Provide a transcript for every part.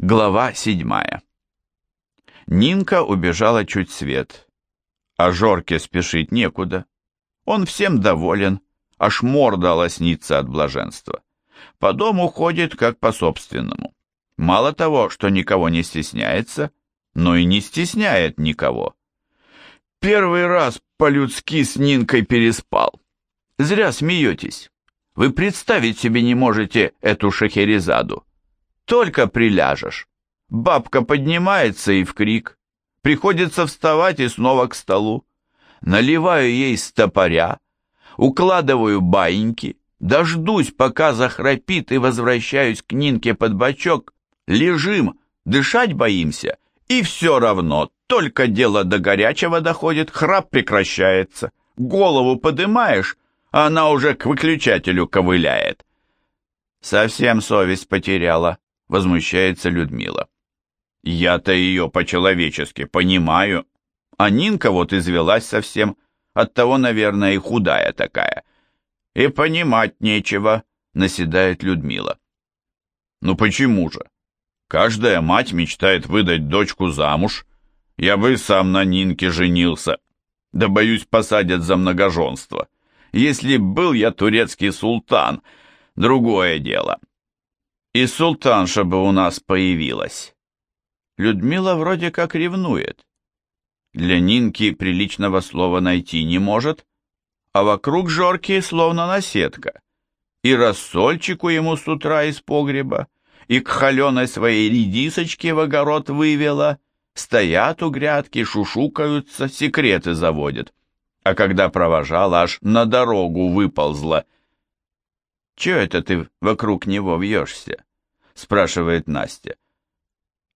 Глава седьмая. Нинка убежала чуть свет, а Жорке спешить некуда. Он всем доволен, аж морда лоснится от блаженства. По дому ходит, как по собственному. Мало того, что никого не стесняется, но и не стесняет никого. Первый раз по-людски с Нинкой переспал. Зря смеетесь. Вы представить себе не можете эту шахерезаду. Только приляжешь. Бабка поднимается и в крик. Приходится вставать и снова к столу. Наливаю ей стопоря, укладываю баиньки, дождусь, пока захрапит, и возвращаюсь к Нинке под бочок. Лежим, дышать боимся, и все равно, только дело до горячего доходит, храп прекращается. Голову подымаешь, а она уже к выключателю ковыляет. Совсем совесть потеряла возмущается Людмила. Я-то ее по-человечески понимаю, а Нинка вот извелась совсем, оттого, наверное, и худая такая. И понимать нечего, наседает Людмила. Ну почему же? Каждая мать мечтает выдать дочку замуж. Я бы сам на Нинке женился. Да, боюсь, посадят за многоженство. Если был я турецкий султан, другое дело. И султанша бы у нас появилась. Людмила вроде как ревнует. Для Нинки приличного слова найти не может, а вокруг Жорки словно наседка. И рассольчику ему с утра из погреба, и к холеной своей редисочке в огород вывела, стоят у грядки, шушукаются, секреты заводят. А когда провожала, аж на дорогу выползла — «Чё это ты вокруг него вьешься?» — спрашивает Настя.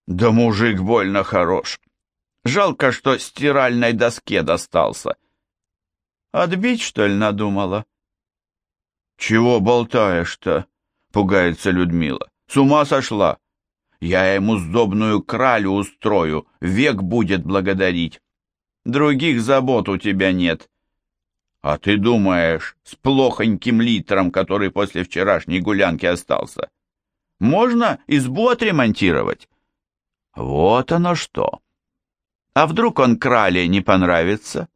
«Да мужик больно хорош. Жалко, что стиральной доске достался». «Отбить, что ли, надумала?» «Чего болтаешь-то?» — пугается Людмила. «С ума сошла? Я ему сдобную кралю устрою, век будет благодарить. Других забот у тебя нет. А ты думаешь, с плохоньким литром, который после вчерашней гулянки остался, можно избу отремонтировать? Вот оно что. А вдруг он крале не понравится?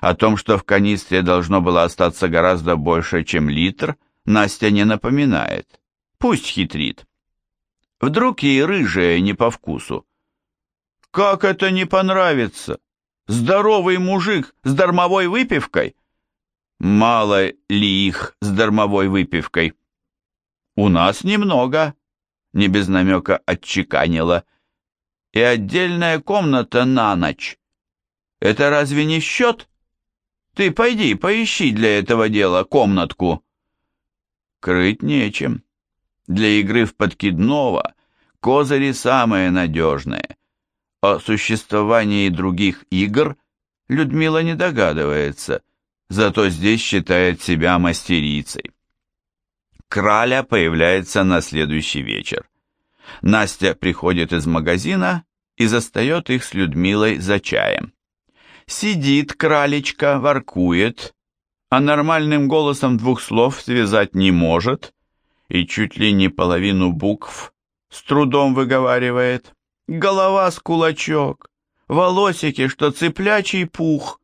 О том, что в канистре должно было остаться гораздо больше, чем литр, Настя не напоминает. Пусть хитрит. Вдруг ей рыжая не по вкусу. Как это не понравится? Здоровый мужик с дармовой выпивкой? Мало ли их с дармовой выпивкой? У нас немного, не без намека отчеканила. И отдельная комната на ночь. Это разве не счет? Ты пойди, поищи для этого дела комнатку. Крыть нечем. Для игры в подкидного козыри самые надежные. О существовании других игр Людмила не догадывается, зато здесь считает себя мастерицей. Краля появляется на следующий вечер. Настя приходит из магазина и застает их с Людмилой за чаем. Сидит кралечка, воркует, а нормальным голосом двух слов связать не может и чуть ли не половину букв с трудом выговаривает голова с кулачок, волосики, что цыплячий пух.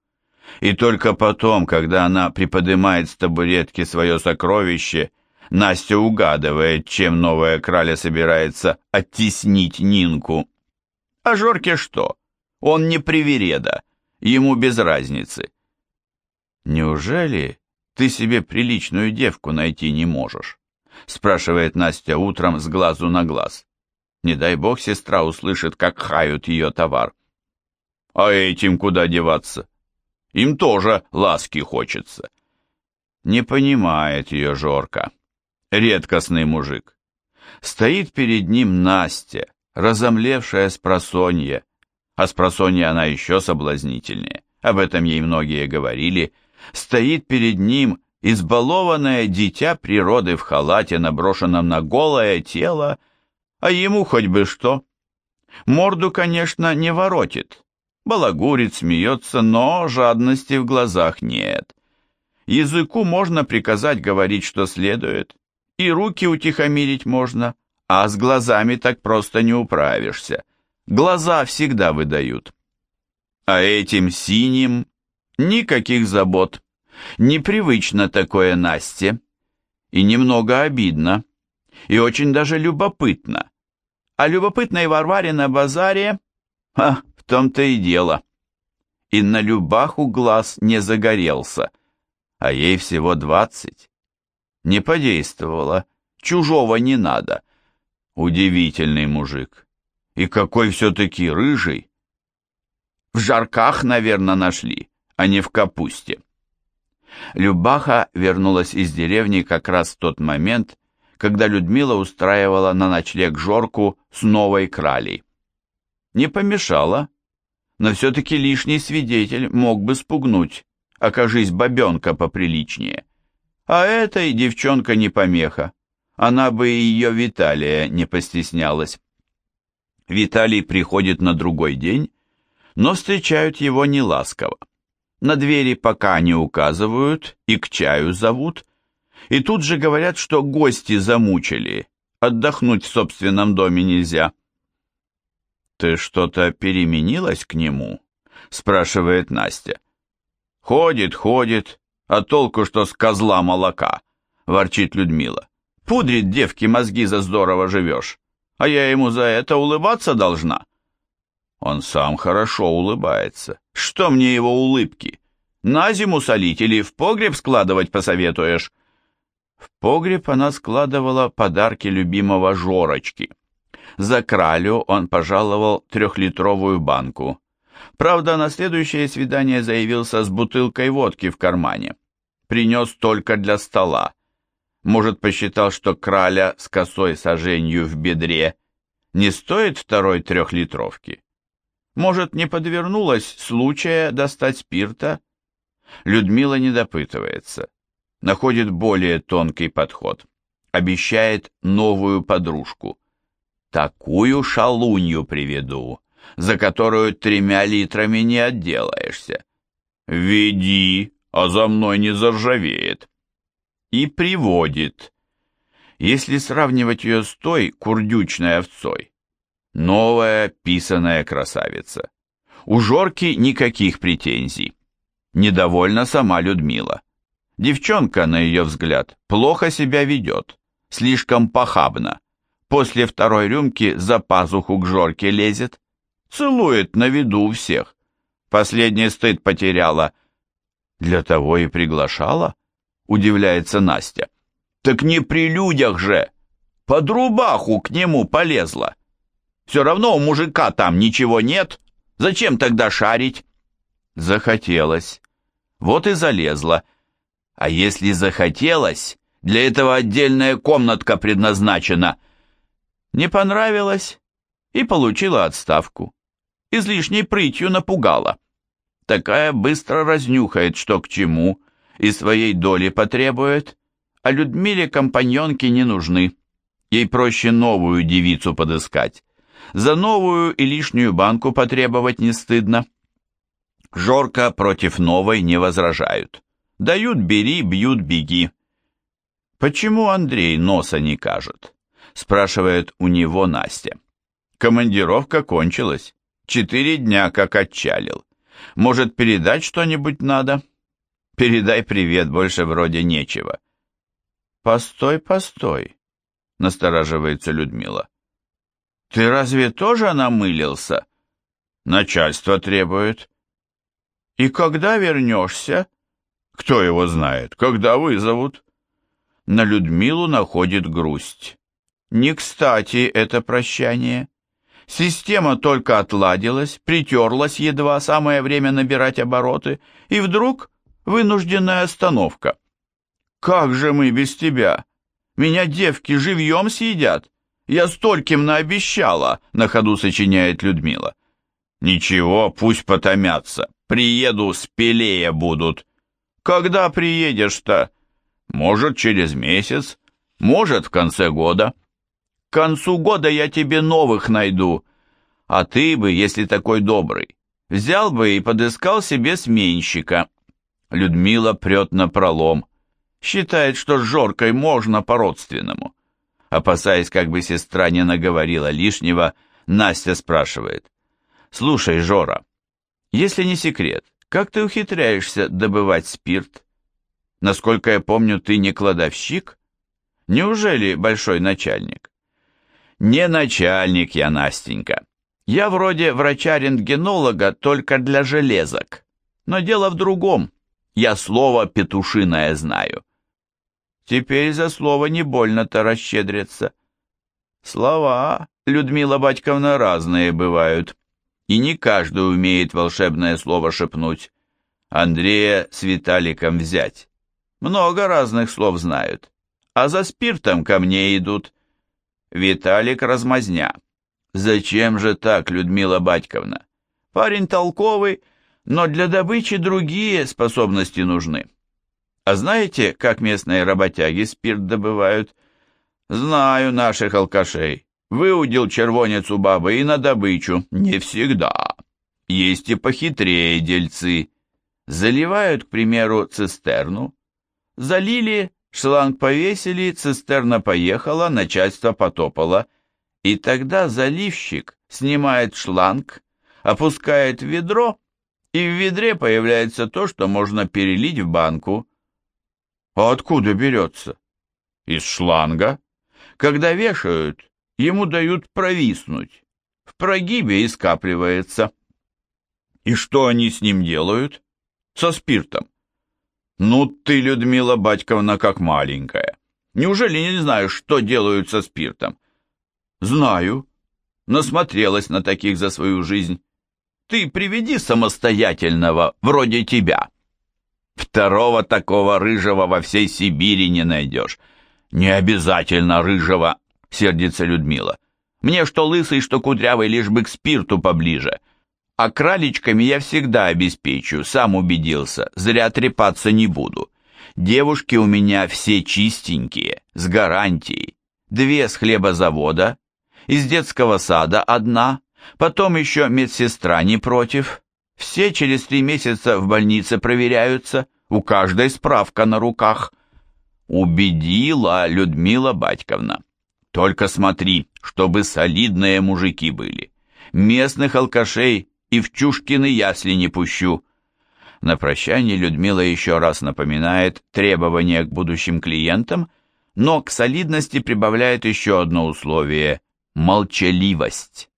И только потом, когда она приподнимает с табуретки свое сокровище, Настя угадывает, чем новая краля собирается оттеснить Нинку. А Жорке что? Он не привереда, ему без разницы. Неужели ты себе приличную девку найти не можешь? Спрашивает Настя утром с глазу на глаз. Не дай бог сестра услышит, как хают ее товар. А этим куда деваться? Им тоже ласки хочется. Не понимает ее Жорка. Редкостный мужик. Стоит перед ним Настя, разомлевшая с просонья. А с просонья она еще соблазнительнее. Об этом ей многие говорили. Стоит перед ним избалованное дитя природы в халате, наброшенном на голое тело, а ему хоть бы что. Морду, конечно, не воротит. Балагурит, смеется, но жадности в глазах нет. Языку можно приказать говорить, что следует, и руки утихомирить можно, А с глазами так просто не управишься. Глаза всегда выдают. А этим синим никаких забот. Непривычно такое Насте. И немного обидно. И очень даже любопытно. А любопытной Варваре на базаре... А, в том-то и дело. И на Любаху глаз не загорелся. А ей всего двадцать. Не подействовало. Чужого не надо. Удивительный мужик. И какой все-таки рыжий. В жарках, наверное, нашли, а не в капусте. Любаха вернулась из деревни как раз в тот момент, когда Людмила устраивала на ночлег Жорку с новой кралей. Не помешало, но все-таки лишний свидетель мог бы спугнуть, окажись бабенка поприличнее. А этой девчонка не помеха, она бы и ее Виталия не постеснялась. Виталий приходит на другой день, но встречают его неласково. На двери пока не указывают и к чаю зовут, и тут же говорят, что гости замучили, отдохнуть в собственном доме нельзя. «Ты что-то переменилась к нему?» — спрашивает Настя. «Ходит, ходит, а толку, что с козла молока», — ворчит Людмила. «Пудрит девки мозги за здорово живешь, а я ему за это улыбаться должна». Он сам хорошо улыбается. Что мне его улыбки? На зиму солить или в погреб складывать посоветуешь? В погреб она складывала подарки любимого Жорочки. За кралю он пожаловал трехлитровую банку. Правда, на следующее свидание заявился с бутылкой водки в кармане. Принес только для стола. Может, посчитал, что краля с косой соженью в бедре не стоит второй трехлитровки? Может, не подвернулось случая достать спирта? Людмила не допытывается. Находит более тонкий подход. Обещает новую подружку. Такую шалунью приведу, за которую тремя литрами не отделаешься. Веди, а за мной не заржавеет. И приводит. Если сравнивать ее с той курдючной овцой, новая писаная красавица. У Жорки никаких претензий. Недовольна сама Людмила. Девчонка, на ее взгляд, плохо себя ведет, слишком похабно. После второй рюмки за пазуху к Жорке лезет, целует на виду у всех. Последний стыд потеряла. Для того и приглашала, удивляется Настя. Так не при людях же, под рубаху к нему полезла. Все равно у мужика там ничего нет, зачем тогда шарить? Захотелось. Вот и залезла. А если захотелось, для этого отдельная комнатка предназначена. Не понравилось и получила отставку. Излишней прытью напугала. Такая быстро разнюхает, что к чему, и своей доли потребует, а Людмиле компаньонки не нужны. Ей проще новую девицу подыскать. За новую и лишнюю банку потребовать не стыдно. Жорка против новой не возражают. Дают бери, бьют беги. Почему Андрей носа не кажет? Спрашивает у него Настя. Командировка кончилась. Четыре дня как отчалил. Может, передать что-нибудь надо? Передай привет, больше вроде нечего. Постой, постой, настораживается Людмила. Ты разве тоже намылился? Начальство требует. И когда вернешься? Кто его знает, когда вызовут? На Людмилу находит грусть. Не кстати это прощание. Система только отладилась, притерлась едва, самое время набирать обороты, и вдруг вынужденная остановка. «Как же мы без тебя? Меня девки живьем съедят!» Я стольким наобещала, на ходу сочиняет Людмила. Ничего, пусть потомятся. Приеду, спелее будут. Когда приедешь-то? Может, через месяц, может, в конце года. К концу года я тебе новых найду. А ты бы, если такой добрый, взял бы и подыскал себе сменщика. Людмила прет на пролом. Считает, что с Жоркой можно по-родственному Опасаясь, как бы сестра не наговорила лишнего, Настя спрашивает. «Слушай, Жора, если не секрет, как ты ухитряешься добывать спирт? Насколько я помню, ты не кладовщик? Неужели большой начальник?» «Не начальник я, Настенька. Я вроде врача-рентгенолога только для железок. Но дело в другом. Я слово петушиное знаю. Теперь за слово не больно-то расщедриться. Слова, Людмила Батьковна, разные бывают. И не каждый умеет волшебное слово шепнуть. Андрея с Виталиком взять. Много разных слов знают. А за спиртом ко мне идут. Виталик размазня. Зачем же так, Людмила Батьковна? Парень толковый, но для добычи другие способности нужны. А знаете, как местные работяги спирт добывают? Знаю наших алкашей. Выудил червонец у бабы и на добычу. Не всегда. Есть и похитрее дельцы. Заливают, к примеру, цистерну. Залили, шланг повесили, цистерна поехала, начальство потопало. И тогда заливщик снимает шланг, опускает ведро, и в ведре появляется то, что можно перелить в банку. А откуда берется? Из шланга. Когда вешают, ему дают провиснуть. В прогибе и скапливается. И что они с ним делают? Со спиртом. Ну ты, Людмила Батьковна, как маленькая. Неужели не знаешь, что делают со спиртом? Знаю. Насмотрелась на таких за свою жизнь. Ты приведи самостоятельного, вроде тебя. Второго такого рыжего во всей Сибири не найдешь. Не обязательно рыжего, сердится Людмила. Мне что лысый, что кудрявый, лишь бы к спирту поближе. А кралечками я всегда обеспечу, сам убедился, зря трепаться не буду. Девушки у меня все чистенькие, с гарантией. Две с хлебозавода, из детского сада одна, потом еще медсестра не против, все через три месяца в больнице проверяются, у каждой справка на руках. Убедила Людмила Батьковна. Только смотри, чтобы солидные мужики были. Местных алкашей и в Чушкины ясли не пущу. На прощание Людмила еще раз напоминает требования к будущим клиентам, но к солидности прибавляет еще одно условие – молчаливость.